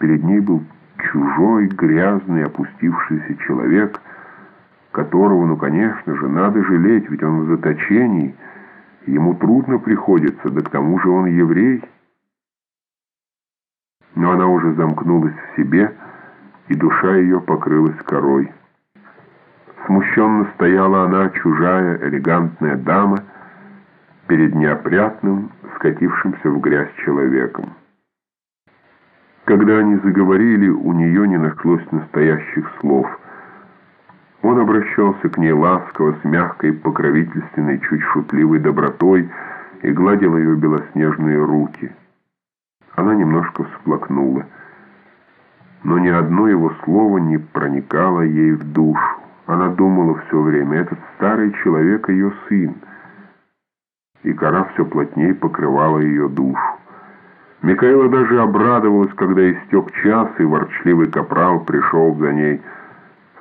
Перед ней был чужой, грязный, опустившийся человек, которого, ну, конечно же, надо жалеть, ведь он в заточении, ему трудно приходится, да к тому же он еврей. Но она уже замкнулась в себе, и душа ее покрылась корой. Смущенно стояла она, чужая, элегантная дама, перед неопрятным, скатившимся в грязь человеком. Когда они заговорили, у нее не нашлось настоящих слов. Он обращался к ней ласково, с мягкой, покровительственной, чуть шутливой добротой и гладил ее белоснежные руки. Она немножко всплакнула, но ни одно его слово не проникало ей в душу. Она думала все время, этот старый человек ее сын, и кора все плотнее покрывала ее душу. Микаэла даже обрадовалась, когда истек час, и ворчливый капрал пришел за ней.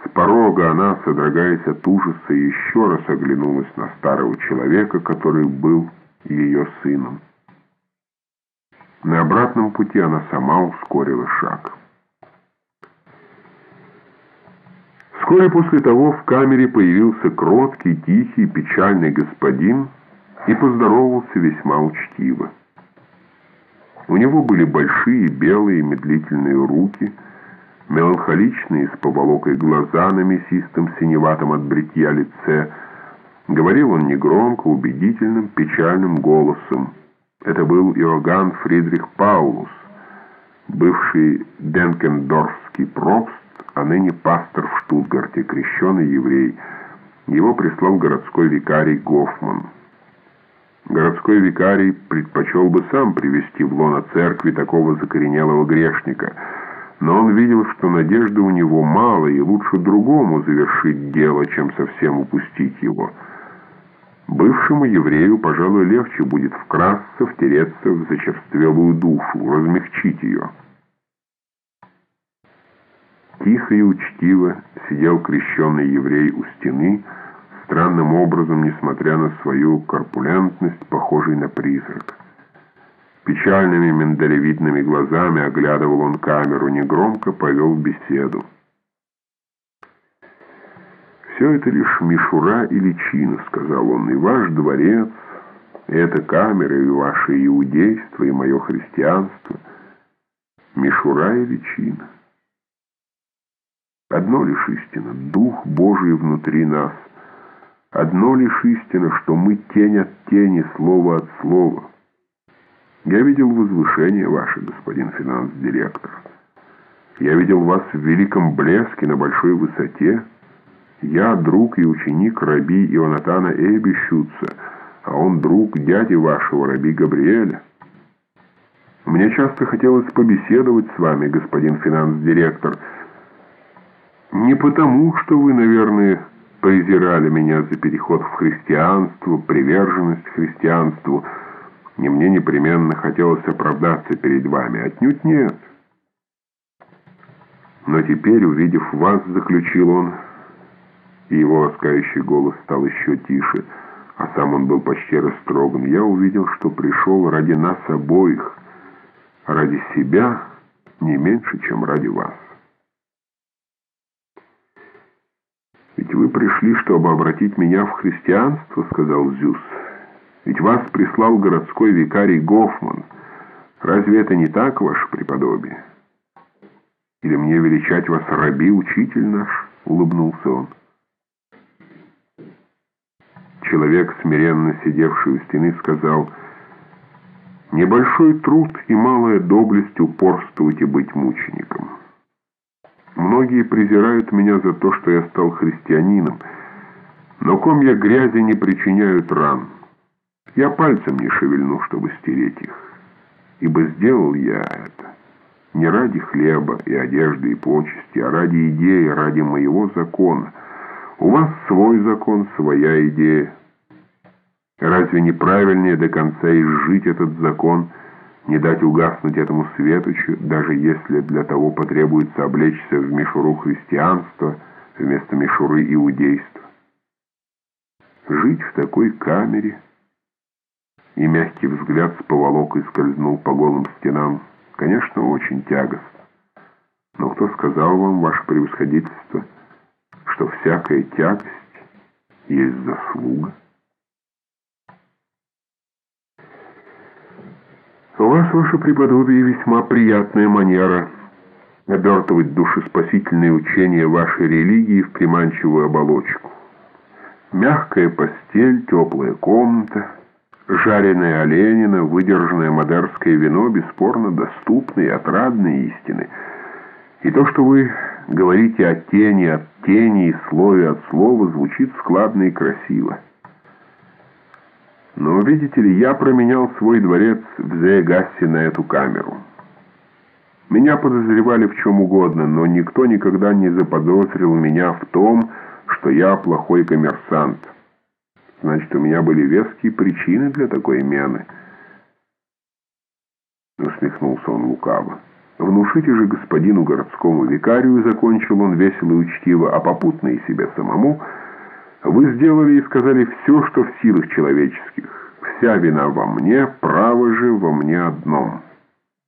С порога она, содрогаясь от ужаса, еще раз оглянулась на старого человека, который был ее сыном. На обратном пути она сама ускорила шаг. Вскоре после того в камере появился кроткий, тихий, печальный господин и поздоровался весьма учтиво. У него были большие, белые, медлительные руки, меланхоличные, с поволокой глаза на мясистом, синеватом от бритья лице. Говорил он негромко, убедительным, печальным голосом. Это был Иоганн Фридрих Паулус, бывший Денкендорфский пропст, а ныне пастор в Штутгарте, крещеный еврей. Его прислал городской викарий Гофман. Городской викарий предпочел бы сам привести в лоно церкви такого закоренелого грешника, но он видел, что надежды у него мало, и лучше другому завершить дело, чем совсем упустить его. Бывшему еврею, пожалуй, легче будет вкрасться, втереться в зачерствелую душу, размягчить ее. Тихо и учтиво сидел крещенный еврей у стены, странным образом, несмотря на свою корпулентность, похожий на призрак. Печальными миндалевидными глазами оглядывал он камеру, негромко повел беседу. «Все это лишь мишура и личина», — сказал он, — «и ваш дворец, и эта камера, и ваше иудейство, и мое христианство. Мишура и личина. Одно лишь истина — Дух Божий внутри нас — Одно лишь истина, что мы тень от тени, слово от слова. Я видел возвышение ваше, господин финанс-директор. Я видел вас в великом блеске на большой высоте. Я друг и ученик раби Ионатана Эйбищуца, а он друг дяди вашего, раби Габриэля. Мне часто хотелось побеседовать с вами, господин финанс-директор, не потому, что вы, наверное, презирали меня за переход в христианство, приверженность христианству, и мне непременно хотелось оправдаться перед вами. Отнюдь нет. Но теперь, увидев вас, заключил он, и его ласкающий голос стал еще тише, а сам он был почти растроган, я увидел, что пришел ради нас обоих, ради себя не меньше, чем ради вас. «Ведь вы пришли, чтобы обратить меня в христианство», — сказал Зюс. «Ведь вас прислал городской викарий Гофман. Разве это не так, ваше преподобие?» «Или мне величать вас раби, учитель наш?» — улыбнулся он. Человек, смиренно сидевший у стены, сказал, «Небольшой труд и малая доблесть упорствовать и быть мучеником». Многие презирают меня за то, что я стал христианином, но комья грязи не причиняют ран. Я пальцем не шевельну, чтобы стереть их, ибо сделал я это не ради хлеба и одежды и почести, а ради идеи, ради моего закона. У вас свой закон, своя идея. Разве неправильнее до конца изжить этот закон – не дать угаснуть этому светочу, даже если для того потребуется облечься в мишуру христианства вместо мишуры иудейства. Жить в такой камере, и мягкий взгляд с поволокой скользнул по голым стенам, конечно, очень тягостно. Но кто сказал вам, ваше превосходительство, что всякая тягость есть заслуга? У вас, ваше преподобие, весьма приятная манера обертывать душеспасительные учения вашей религии в приманчивую оболочку. Мягкая постель, теплая комната, жареная оленина, выдержанное модерское вино бесспорно доступны и отрадные истины. И то, что вы говорите о тени от тени и слове от слова, звучит складно и красиво. Но, видите ли, я променял свой дворец в Зеегассе на эту камеру. Меня подозревали в чем угодно, но никто никогда не заподозрил меня в том, что я плохой коммерсант. Значит, у меня были веские причины для такой мены. Усмехнулся он лукаво. Внушите же господину городскому викарию, закончил он весело и учтиво, а попутно и себе самому, вы сделали и сказали все, что в силах человеческих. Вся вина во мне, право же во мне одном».